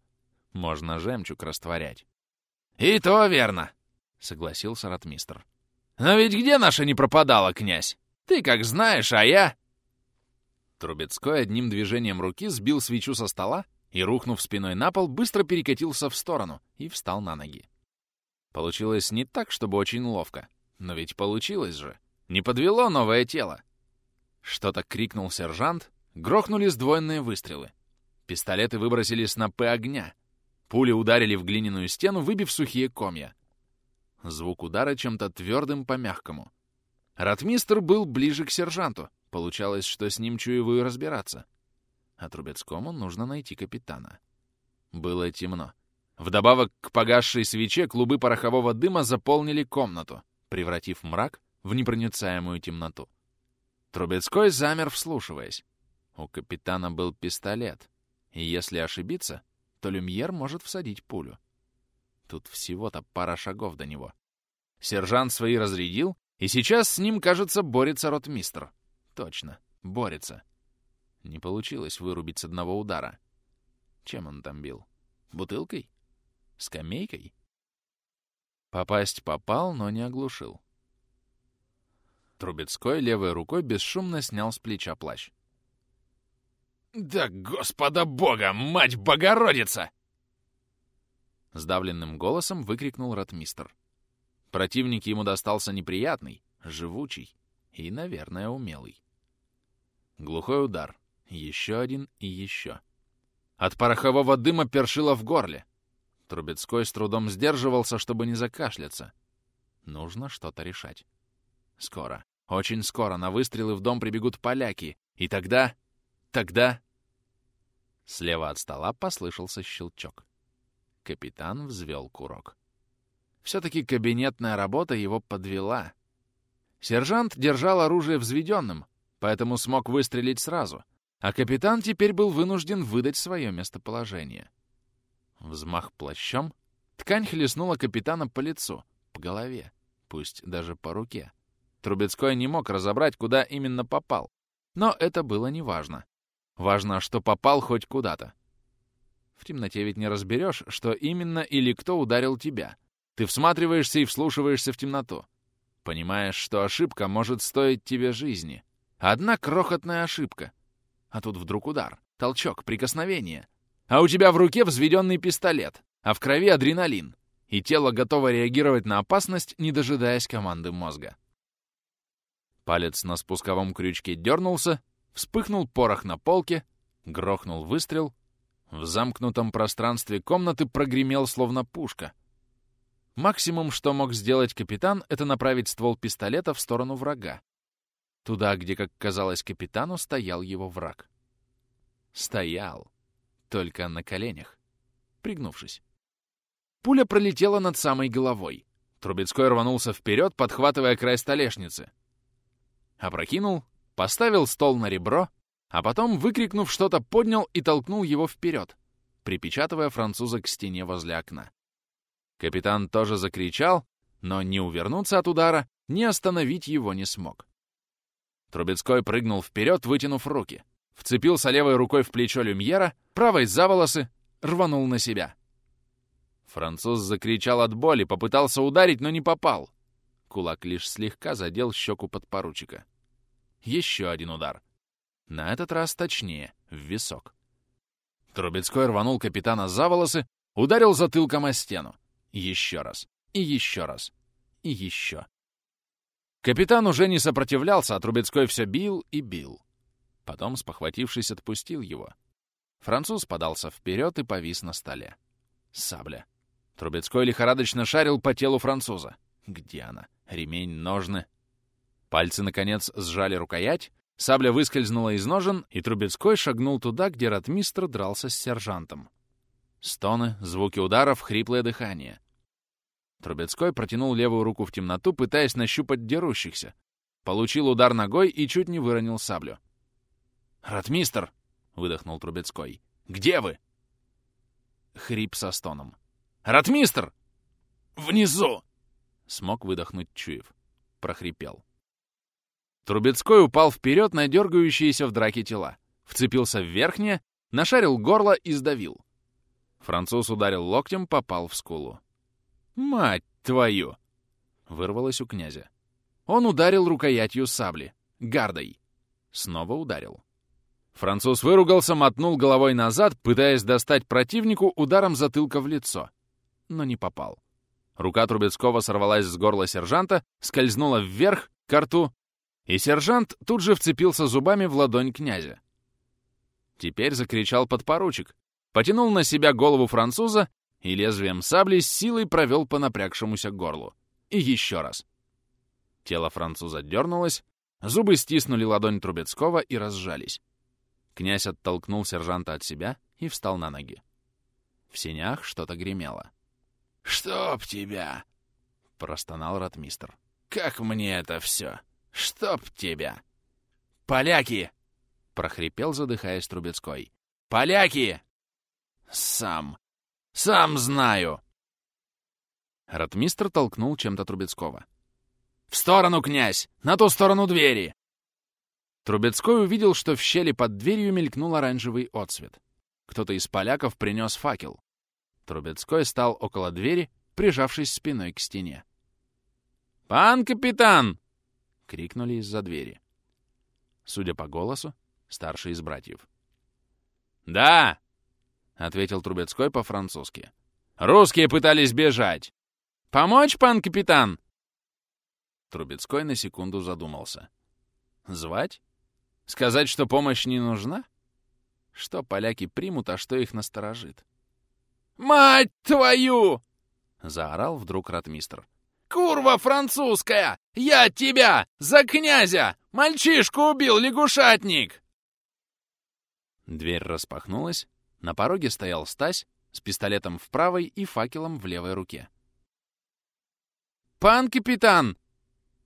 «Можно жемчуг растворять». «И то верно!» — согласился ратмистр. «Но ведь где наша не пропадала, князь? Ты как знаешь, а я...» Трубецкой одним движением руки сбил свечу со стола и, рухнув спиной на пол, быстро перекатился в сторону и встал на ноги. Получилось не так, чтобы очень ловко, но ведь получилось же. Не подвело новое тело. Что-то крикнул сержант, Грохнули сдвоенные выстрелы. Пистолеты выбросили снопы огня. Пули ударили в глиняную стену, выбив сухие комья. Звук удара чем-то твердым по мягкому. Ратмистр был ближе к сержанту. Получалось, что с ним Чуеву и разбираться. А Трубецкому нужно найти капитана. Было темно. Вдобавок к погасшей свече клубы порохового дыма заполнили комнату, превратив мрак в непроницаемую темноту. Трубецкой замер, вслушиваясь. У капитана был пистолет, и если ошибиться, то Люмьер может всадить пулю. Тут всего-то пара шагов до него. Сержант свои разрядил, и сейчас с ним, кажется, борется ротмистр. Точно, борется. Не получилось вырубить с одного удара. Чем он там бил? Бутылкой? Скамейкой? Попасть попал, но не оглушил. Трубецкой левой рукой бесшумно снял с плеча плащ. «Да Господа Бога, мать Богородица!» Сдавленным голосом выкрикнул ратмистр. Противник ему достался неприятный, живучий и, наверное, умелый. Глухой удар. Еще один и еще. От порохового дыма першило в горле. Трубецкой с трудом сдерживался, чтобы не закашляться. Нужно что-то решать. Скоро, очень скоро на выстрелы в дом прибегут поляки, и тогда... Тогда... Слева от стола послышался щелчок. Капитан взвел курок. Все-таки кабинетная работа его подвела. Сержант держал оружие взведенным, поэтому смог выстрелить сразу, а капитан теперь был вынужден выдать свое местоположение. Взмах плащом, ткань хлестнула капитана по лицу, по голове, пусть даже по руке. Трубецкой не мог разобрать, куда именно попал, но это было неважно. Важно, что попал хоть куда-то. В темноте ведь не разберешь, что именно или кто ударил тебя. Ты всматриваешься и вслушиваешься в темноту. Понимаешь, что ошибка может стоить тебе жизни. Одна крохотная ошибка. А тут вдруг удар, толчок, прикосновение. А у тебя в руке взведенный пистолет, а в крови адреналин. И тело готово реагировать на опасность, не дожидаясь команды мозга. Палец на спусковом крючке дернулся, вспыхнул порох на полке, грохнул выстрел. В замкнутом пространстве комнаты прогремел словно пушка. Максимум, что мог сделать капитан, это направить ствол пистолета в сторону врага. Туда, где, как казалось капитану, стоял его враг. Стоял. Только на коленях. Пригнувшись. Пуля пролетела над самой головой. Трубецкой рванулся вперед, подхватывая край столешницы. Опрокинул, поставил стол на ребро, а потом, выкрикнув что-то, поднял и толкнул его вперед, припечатывая француза к стене возле окна. Капитан тоже закричал, но ни увернуться от удара, ни остановить его не смог. Трубецкой прыгнул вперед, вытянув руки. Вцепился левой рукой в плечо Люмьера, правой за волосы, рванул на себя. Француз закричал от боли, попытался ударить, но не попал. Кулак лишь слегка задел щеку подпоручика. Еще один удар. На этот раз точнее, в висок. Трубецкой рванул капитана за волосы, ударил затылком о стену. Еще раз. И еще раз. И еще. Капитан уже не сопротивлялся, а Трубецкой все бил и бил. Потом, спохватившись, отпустил его. Француз подался вперед и повис на столе. Сабля. Трубецкой лихорадочно шарил по телу француза. Где она? Ремень, ножны. Пальцы, наконец, сжали рукоять, сабля выскользнула из ножен, и Трубецкой шагнул туда, где ратмистр дрался с сержантом. Стоны, звуки ударов, хриплое дыхание. Трубецкой протянул левую руку в темноту, пытаясь нащупать дерущихся. Получил удар ногой и чуть не выронил саблю. «Ратмистр!» — выдохнул Трубецкой. «Где вы?» Хрип со стоном. «Ратмистр!» «Внизу!» — смог выдохнуть Чуев. Прохрипел. Трубецкой упал вперед на дергающиеся в драке тела. Вцепился в верхнее, нашарил горло и сдавил. Француз ударил локтем, попал в скулу. «Мать твою!» — вырвалось у князя. Он ударил рукоятью сабли, гардой. Снова ударил. Француз выругался, мотнул головой назад, пытаясь достать противнику ударом затылка в лицо. Но не попал. Рука Трубецкого сорвалась с горла сержанта, скользнула вверх, к рту, и сержант тут же вцепился зубами в ладонь князя. Теперь закричал подпоручик, потянул на себя голову француза и лезвием сабли с силой провел по напрягшемуся горлу. И еще раз. Тело француза дернулось, зубы стиснули ладонь Трубецкого и разжались. Князь оттолкнул сержанта от себя и встал на ноги. В сенях что-то гремело. «Чтоб тебя!» — простонал ратмистр. «Как мне это все? Чтоб тебя!» «Поляки!» — прохрипел, задыхаясь Трубецкой. «Поляки!» «Сам! Сам знаю!» Ратмистр толкнул чем-то Трубецкого. «В сторону, князь! На ту сторону двери!» Трубецкой увидел, что в щели под дверью мелькнул оранжевый отсвет. Кто-то из поляков принес факел. Трубецкой стал около двери, прижавшись спиной к стене. «Пан капитан!» — крикнули из-за двери. Судя по голосу, старший из братьев. «Да!» — ответил Трубецкой по-французски. «Русские пытались бежать! Помочь, пан капитан?» Трубецкой на секунду задумался. «Звать? Сказать, что помощь не нужна? Что поляки примут, а что их насторожит? «Мать твою!» — заорал вдруг ратмистр. «Курва французская! Я тебя! За князя! Мальчишку убил лягушатник!» Дверь распахнулась. На пороге стоял Стась с пистолетом в правой и факелом в левой руке. «Пан капитан!»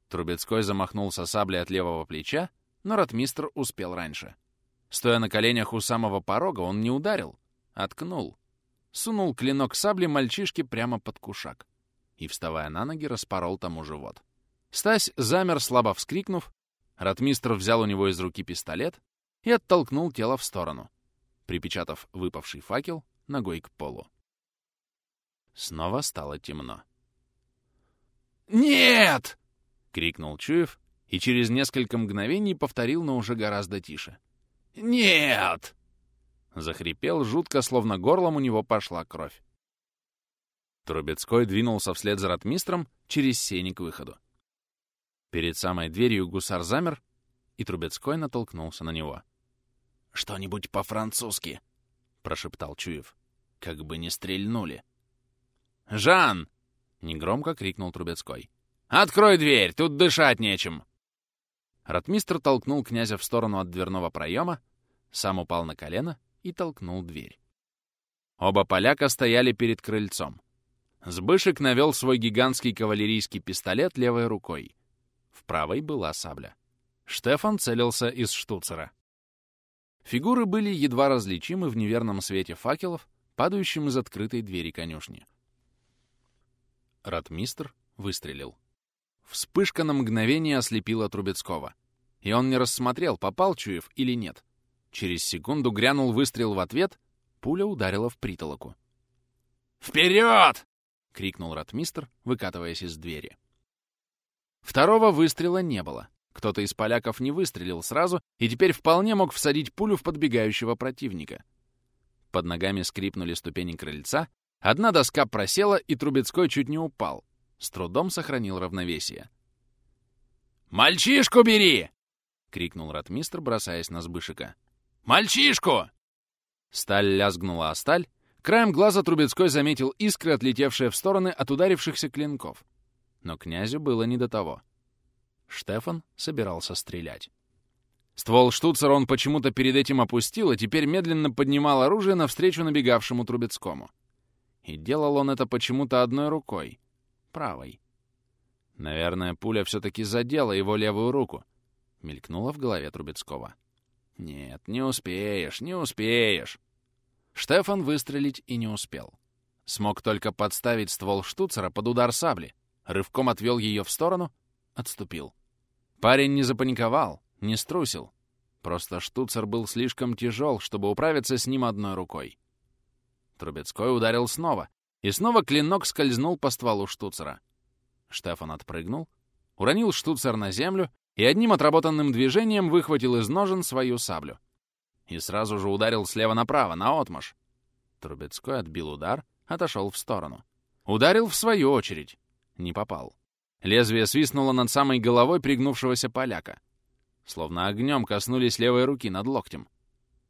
Трубецкой замахнулся саблей от левого плеча, но ратмистр успел раньше. Стоя на коленях у самого порога, он не ударил, а ткнул. Сунул клинок сабли мальчишке прямо под кушак и, вставая на ноги, распорол тому живот. Стась замер, слабо вскрикнув. Ратмистр взял у него из руки пистолет и оттолкнул тело в сторону, припечатав выпавший факел ногой к полу. Снова стало темно. «Нет!» — крикнул Чуев и через несколько мгновений повторил, но уже гораздо тише. «Нет!» Захрипел жутко, словно горлом у него пошла кровь. Трубецкой двинулся вслед за ратмистром через сени к выходу. Перед самой дверью гусар замер, и Трубецкой натолкнулся на него. «Что-нибудь по-французски!» — прошептал Чуев. «Как бы не стрельнули!» «Жан!» — негромко крикнул Трубецкой. «Открой дверь! Тут дышать нечем!» Ратмистр толкнул князя в сторону от дверного проема, сам упал на колено и толкнул дверь. Оба поляка стояли перед крыльцом. Сбышек навел свой гигантский кавалерийский пистолет левой рукой. В правой была сабля. Штефан целился из штуцера. Фигуры были едва различимы в неверном свете факелов, падающим из открытой двери конюшни. Ратмистр выстрелил. Вспышка на мгновение ослепила Трубецкого. И он не рассмотрел, попал Чуев или нет. Через секунду грянул выстрел в ответ, пуля ударила в притолоку. «Вперед!» — крикнул ратмистр, выкатываясь из двери. Второго выстрела не было. Кто-то из поляков не выстрелил сразу и теперь вполне мог всадить пулю в подбегающего противника. Под ногами скрипнули ступени крыльца, одна доска просела, и Трубецкой чуть не упал. С трудом сохранил равновесие. «Мальчишку бери!» — крикнул ратмистр, бросаясь на Сбышика. «Мальчишку!» Сталь лязгнула о сталь. Краем глаза Трубецкой заметил искры, отлетевшие в стороны от ударившихся клинков. Но князю было не до того. Штефан собирался стрелять. Ствол штуцера он почему-то перед этим опустил, и теперь медленно поднимал оружие навстречу набегавшему Трубецкому. И делал он это почему-то одной рукой, правой. Наверное, пуля все-таки задела его левую руку. Мелькнула в голове Трубецкого. Нет, не успеешь, не успеешь. Штефан выстрелить и не успел. Смог только подставить ствол штуцера под удар сабли, рывком отвел ее в сторону, отступил. Парень не запаниковал, не струсил. Просто штуцер был слишком тяжел, чтобы управиться с ним одной рукой. Трубецкой ударил снова, и снова клинок скользнул по стволу штуцера. Штефан отпрыгнул, уронил штуцер на землю и одним отработанным движением выхватил из ножен свою саблю. И сразу же ударил слева направо, на отмаш. Трубецкой отбил удар, отошел в сторону. Ударил в свою очередь. Не попал. Лезвие свистнуло над самой головой пригнувшегося поляка. Словно огнем коснулись левой руки над локтем.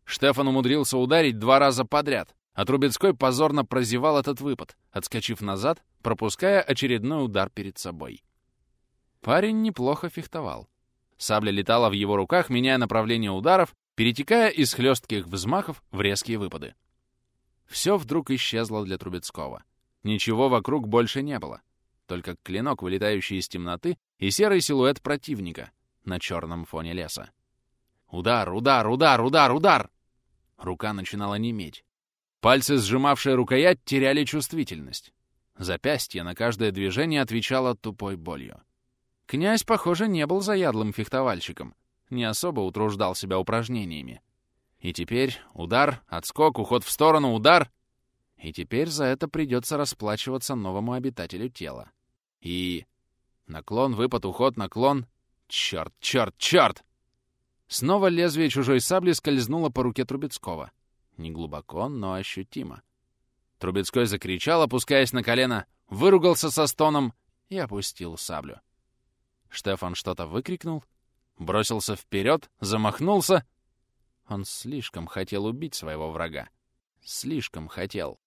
Штефан умудрился ударить два раза подряд, а Трубецкой позорно прозевал этот выпад, отскочив назад, пропуская очередной удар перед собой. Парень неплохо фехтовал. Сабля летала в его руках, меняя направление ударов, перетекая из хлестких взмахов в резкие выпады. Все вдруг исчезло для Трубецкого. Ничего вокруг больше не было. Только клинок, вылетающий из темноты, и серый силуэт противника на черном фоне леса. Удар, удар, удар, удар, удар! Рука начинала неметь. Пальцы, сжимавшие рукоять, теряли чувствительность. Запястье на каждое движение отвечало тупой болью. Князь, похоже, не был заядлым фехтовальщиком, не особо утруждал себя упражнениями. И теперь удар, отскок, уход в сторону, удар. И теперь за это придется расплачиваться новому обитателю тела. И... Наклон, выпад, уход, наклон. Черт, черт, черт! Снова лезвие чужой сабли скользнуло по руке Трубецкого. Не глубоко, но ощутимо. Трубецкой закричал, опускаясь на колено, выругался со стоном и опустил саблю. Штефан что-то выкрикнул, бросился вперед, замахнулся. Он слишком хотел убить своего врага. Слишком хотел.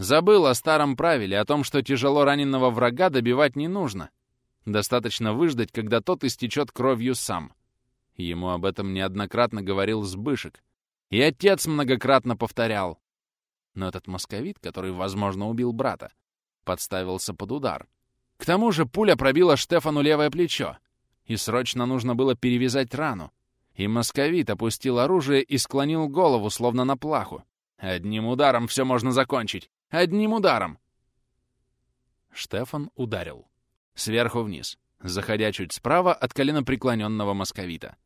Забыл о старом правиле, о том, что тяжело раненого врага добивать не нужно. Достаточно выждать, когда тот истечет кровью сам. Ему об этом неоднократно говорил Сбышек. И отец многократно повторял. Но этот московит, который, возможно, убил брата, подставился под удар. К тому же пуля пробила Штефану левое плечо, и срочно нужно было перевязать рану. И московит опустил оружие и склонил голову, словно на плаху. Одним ударом все можно закончить. Одним ударом. Штефан ударил. Сверху вниз, заходя чуть справа от колена преклоненного московита.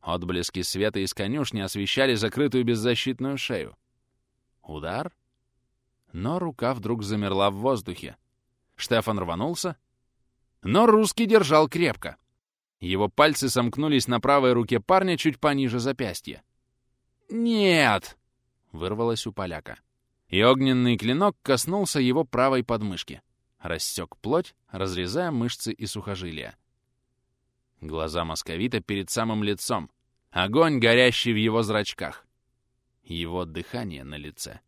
Отблески света из конюшни освещали закрытую беззащитную шею. Удар? Но рука вдруг замерла в воздухе, Штефан рванулся, но русский держал крепко. Его пальцы сомкнулись на правой руке парня чуть пониже запястья. «Нет!» — вырвалось у поляка. И огненный клинок коснулся его правой подмышки. Рассек плоть, разрезая мышцы и сухожилия. Глаза московита перед самым лицом. Огонь, горящий в его зрачках. Его дыхание на лице.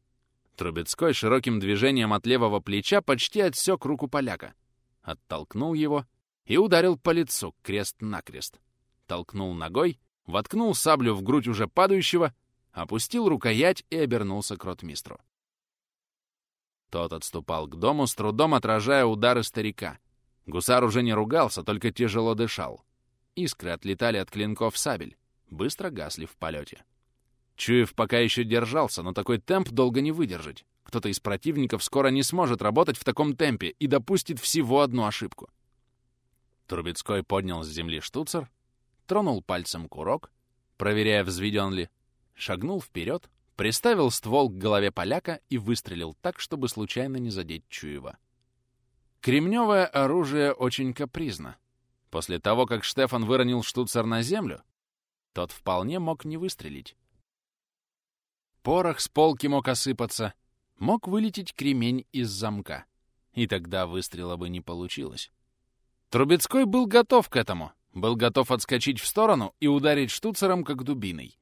Трубецкой широким движением от левого плеча почти отсек руку поляка. Оттолкнул его и ударил по лицу крест-накрест. Толкнул ногой, воткнул саблю в грудь уже падающего, опустил рукоять и обернулся к ротмистру. Тот отступал к дому, с трудом отражая удары старика. Гусар уже не ругался, только тяжело дышал. Искры отлетали от клинков сабель, быстро гасли в полете. Чуев пока еще держался, но такой темп долго не выдержать. Кто-то из противников скоро не сможет работать в таком темпе и допустит всего одну ошибку. Трубецкой поднял с земли штуцер, тронул пальцем курок, проверяя, взведен ли, шагнул вперед, приставил ствол к голове поляка и выстрелил так, чтобы случайно не задеть Чуева. Кремневое оружие очень капризно. После того, как Штефан выронил штуцер на землю, тот вполне мог не выстрелить. Порох с полки мог осыпаться, мог вылететь кремень из замка, и тогда выстрела бы не получилось. Трубецкой был готов к этому, был готов отскочить в сторону и ударить штуцером, как дубиной.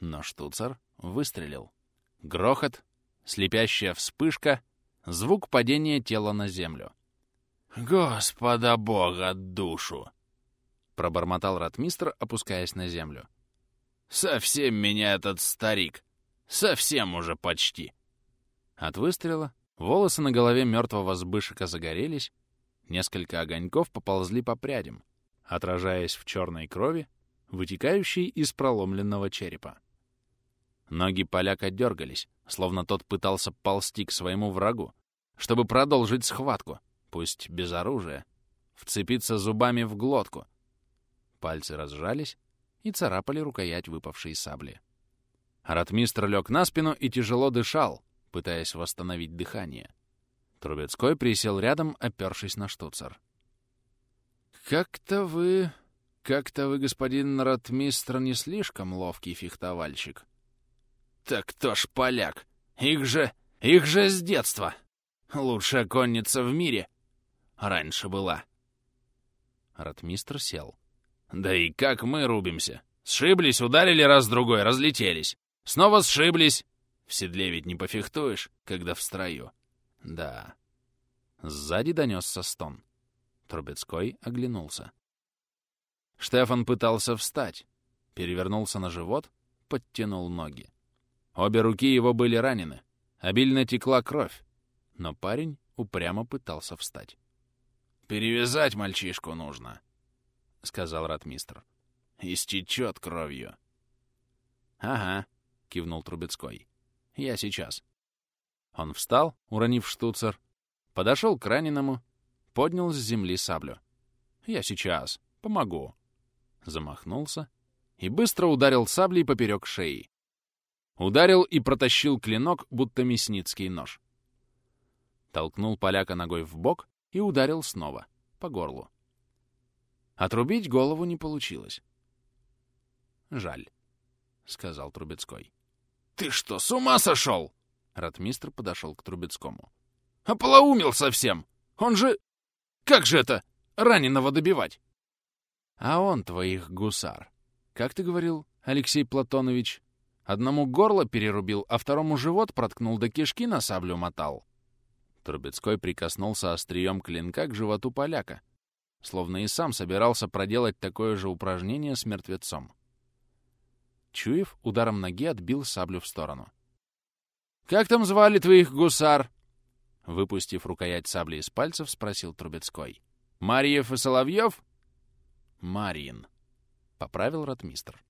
Но штуцер выстрелил. Грохот, слепящая вспышка, звук падения тела на землю. «Господа Бога душу!» — пробормотал ратмистр, опускаясь на землю. «Совсем меня этот старик! Совсем уже почти!» От выстрела волосы на голове мертвого сбышика загорелись, несколько огоньков поползли по прядям, отражаясь в черной крови, вытекающей из проломленного черепа. Ноги поляка дергались, словно тот пытался ползти к своему врагу, чтобы продолжить схватку, пусть без оружия, вцепиться зубами в глотку. Пальцы разжались и царапали рукоять выпавшей сабли. Ратмистр лег на спину и тяжело дышал, пытаясь восстановить дыхание. Трубецкой присел рядом, опершись на штуцер. «Как-то вы... как-то вы, господин ратмистр, не слишком ловкий фехтовальщик», так кто ж поляк? Их же... их же с детства. Лучшая конница в мире. Раньше была. Ратмистр сел. Да и как мы рубимся? Сшиблись, ударили раз-другой, разлетелись. Снова сшиблись. В седле ведь не пофехтуешь, когда в строю. Да. Сзади донесся стон. Трубецкой оглянулся. Штефан пытался встать, перевернулся на живот, подтянул ноги. Обе руки его были ранены. Обильно текла кровь. Но парень упрямо пытался встать. «Перевязать мальчишку нужно», — сказал ратмистр. «Истечет кровью». «Ага», — кивнул Трубецкой. «Я сейчас». Он встал, уронив штуцер, подошел к раненому, поднял с земли саблю. «Я сейчас. Помогу». Замахнулся и быстро ударил саблей поперек шеи. Ударил и протащил клинок, будто мясницкий нож. Толкнул поляка ногой в бок и ударил снова, по горлу. Отрубить голову не получилось. «Жаль», — сказал Трубецкой. «Ты что, с ума сошел?» Ратмистр подошел к Трубецкому. «Ополоумел совсем! Он же... Как же это, раненого добивать?» «А он твоих гусар. Как ты говорил, Алексей Платонович, Одному горло перерубил, а второму живот проткнул до кишки на саблю мотал. Трубецкой прикоснулся острием клинка к животу поляка, словно и сам собирался проделать такое же упражнение с мертвецом. Чуев ударом ноги отбил саблю в сторону. «Как там звали твоих гусар?» Выпустив рукоять сабли из пальцев, спросил Трубецкой. «Марьев и Соловьев?» «Марьин», — поправил ротмистр.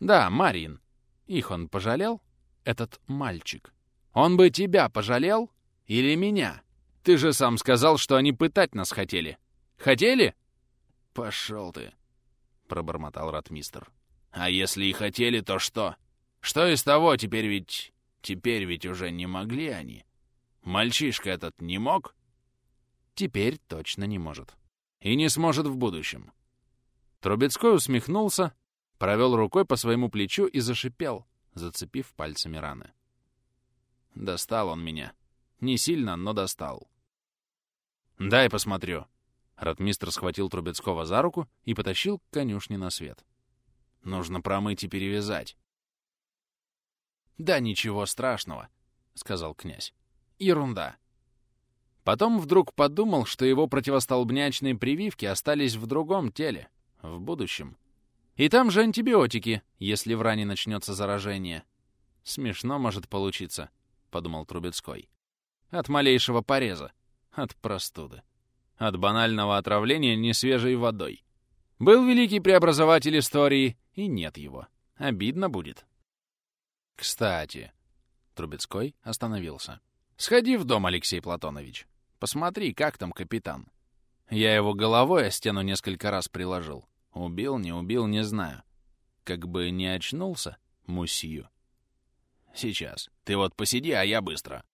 Да, Марин. Их он пожалел? Этот мальчик. Он бы тебя пожалел? Или меня? Ты же сам сказал, что они пытать нас хотели. Хотели? Пошел ты, пробормотал ратмистр. А если и хотели, то что? Что из того теперь ведь... Теперь ведь уже не могли они. Мальчишка этот не мог? Теперь точно не может. И не сможет в будущем. Трубецкой усмехнулся, Провел рукой по своему плечу и зашипел, зацепив пальцами раны. Достал он меня. Не сильно, но достал. «Дай посмотрю». Ратмистр схватил Трубецкого за руку и потащил к конюшне на свет. «Нужно промыть и перевязать». «Да ничего страшного», — сказал князь. «Ерунда». Потом вдруг подумал, что его противостолбнячные прививки остались в другом теле, в будущем. И там же антибиотики, если в ране начнется заражение. Смешно может получиться, — подумал Трубецкой. От малейшего пореза, от простуды, от банального отравления несвежей водой. Был великий преобразователь истории, и нет его. Обидно будет. Кстати, Трубецкой остановился. Сходи в дом, Алексей Платонович. Посмотри, как там капитан. Я его головой о стену несколько раз приложил. Убил, не убил, не знаю. Как бы не очнулся, мусью. Сейчас. Ты вот посиди, а я быстро.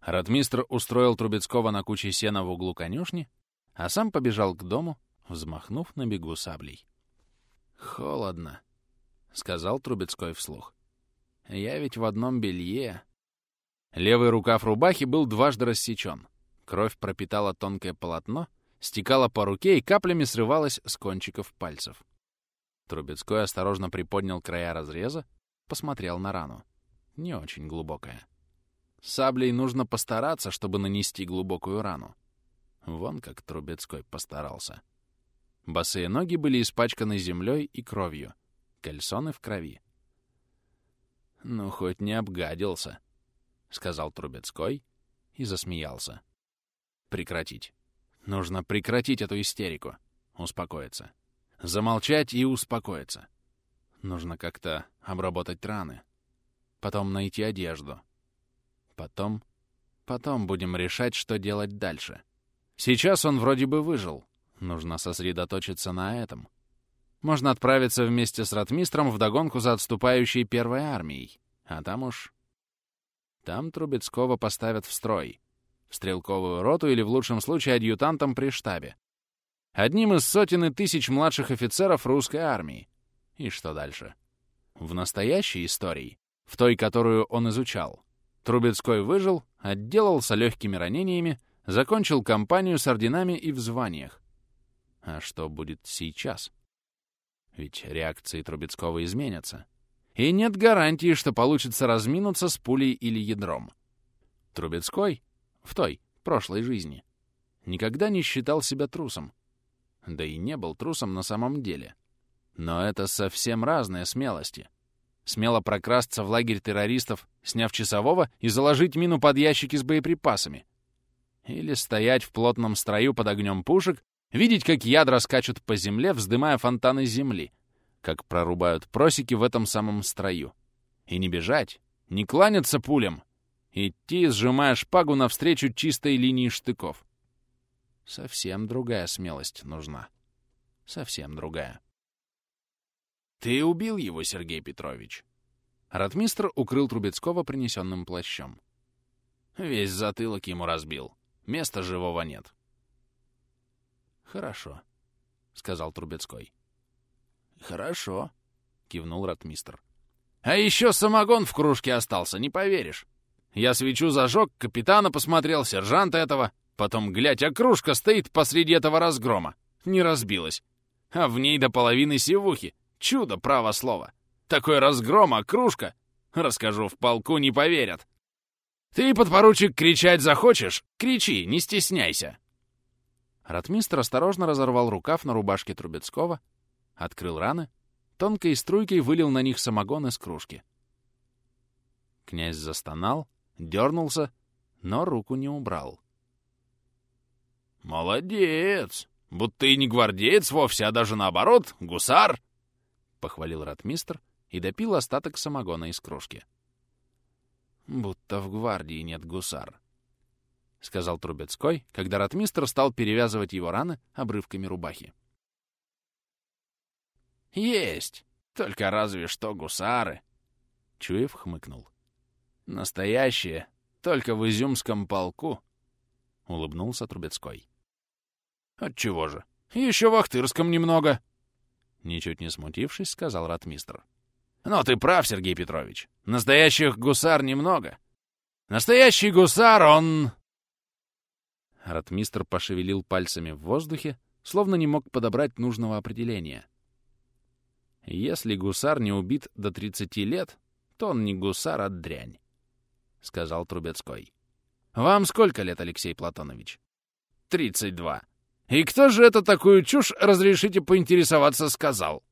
Ратмистр устроил Трубецкого на куче сена в углу конюшни, а сам побежал к дому, взмахнув на бегу саблей. «Холодно», — сказал Трубецкой вслух. «Я ведь в одном белье». Левый рукав рубахи был дважды рассечен. Кровь пропитала тонкое полотно, стекала по руке и каплями срывалась с кончиков пальцев. Трубецкой осторожно приподнял края разреза, посмотрел на рану. Не очень глубокая. Саблей нужно постараться, чтобы нанести глубокую рану. Вон как Трубецкой постарался. Босые ноги были испачканы землей и кровью, кальсоны в крови. «Ну, хоть не обгадился», — сказал Трубецкой и засмеялся. «Прекратить. Нужно прекратить эту истерику. Успокоиться. Замолчать и успокоиться. Нужно как-то обработать раны. Потом найти одежду. Потом... Потом будем решать, что делать дальше. Сейчас он вроде бы выжил. Нужно сосредоточиться на этом. Можно отправиться вместе с ратмистром в догонку за отступающей первой армией. А там уж... Там Трубецкого поставят в строй стрелковую роту или в лучшем случае адъютантом при штабе. Одним из сотен и тысяч младших офицеров русской армии. И что дальше? В настоящей истории, в той, которую он изучал, Трубецкой выжил, отделался легкими ранениями, закончил кампанию с орденами и в званиях. А что будет сейчас? Ведь реакции Трубецкого изменятся. И нет гарантии, что получится разминуться с пулей или ядром. Трубецкой в той, прошлой жизни. Никогда не считал себя трусом. Да и не был трусом на самом деле. Но это совсем разные смелости. Смело прокрасться в лагерь террористов, сняв часового, и заложить мину под ящики с боеприпасами. Или стоять в плотном строю под огнем пушек, видеть, как ядра скачут по земле, вздымая фонтаны земли, как прорубают просеки в этом самом строю. И не бежать, не кланяться пулям, Идти, сжимая шпагу навстречу чистой линии штыков. Совсем другая смелость нужна. Совсем другая. «Ты убил его, Сергей Петрович!» Ратмистр укрыл Трубецкого принесенным плащом. Весь затылок ему разбил. Места живого нет. «Хорошо», — сказал Трубецкой. «Хорошо», — кивнул ратмистр. «А еще самогон в кружке остался, не поверишь. Я свечу зажег, капитана посмотрел, сержанта этого. Потом, глядь, а кружка стоит посреди этого разгрома. Не разбилась. А в ней до половины сивухи. Чудо, право слово. Такой разгром, а кружка... Расскажу в полку, не поверят. Ты, подпоручик, кричать захочешь? Кричи, не стесняйся. Ратмистр осторожно разорвал рукав на рубашке Трубецкого, открыл раны, тонкой струйкой вылил на них самогон из кружки. Князь застонал, дернулся, но руку не убрал. «Молодец! Будто и не гвардеец вовсе, а даже наоборот, гусар!» — похвалил ратмистр и допил остаток самогона из кружки. «Будто в гвардии нет гусар», — сказал Трубецкой, когда ратмистр стал перевязывать его раны обрывками рубахи. «Есть! Только разве что гусары!» Чуев хмыкнул. Настоящие, только в Изюмском полку, — улыбнулся Трубецкой. Отчего же? Еще в Ахтырском немного. Ничуть не смутившись, сказал ратмистр. Но ты прав, Сергей Петрович. Настоящих гусар немного. Настоящий гусар, он... Ратмистр пошевелил пальцами в воздухе, словно не мог подобрать нужного определения. «Если гусар не убит до 30 лет, то он не гусар, а дрянь», — сказал Трубецкой. «Вам сколько лет, Алексей Платонович?» «Тридцать два. И кто же это такую чушь, разрешите поинтересоваться, сказал?»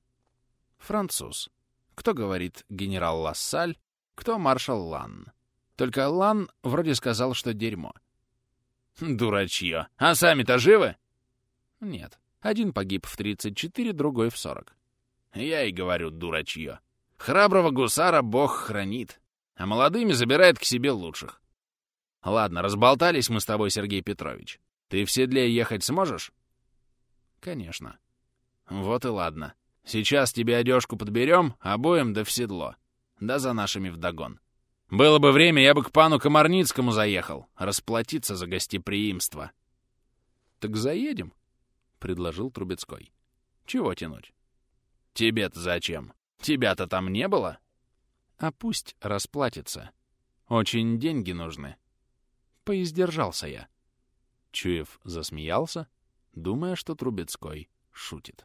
«Француз. Кто говорит генерал Лассаль, кто маршал Лан. Только Лан вроде сказал, что дерьмо». «Дурачье. А сами-то живы?» «Нет. Один погиб в 34, другой в 40». «Я и говорю, дурачье. Храброго гусара Бог хранит, а молодыми забирает к себе лучших. Ладно, разболтались мы с тобой, Сергей Петрович. Ты в седле ехать сможешь? Конечно. Вот и ладно. Сейчас тебе одежку подберем, обоим да в седло. Да за нашими вдогон. Было бы время, я бы к пану Комарницкому заехал, расплатиться за гостеприимство. Так заедем, — предложил Трубецкой. Чего тянуть? Тебе-то зачем? Тебя-то там не было? А пусть расплатится. Очень деньги нужны. Поиздержался я. Чуев засмеялся, думая, что Трубецкой шутит.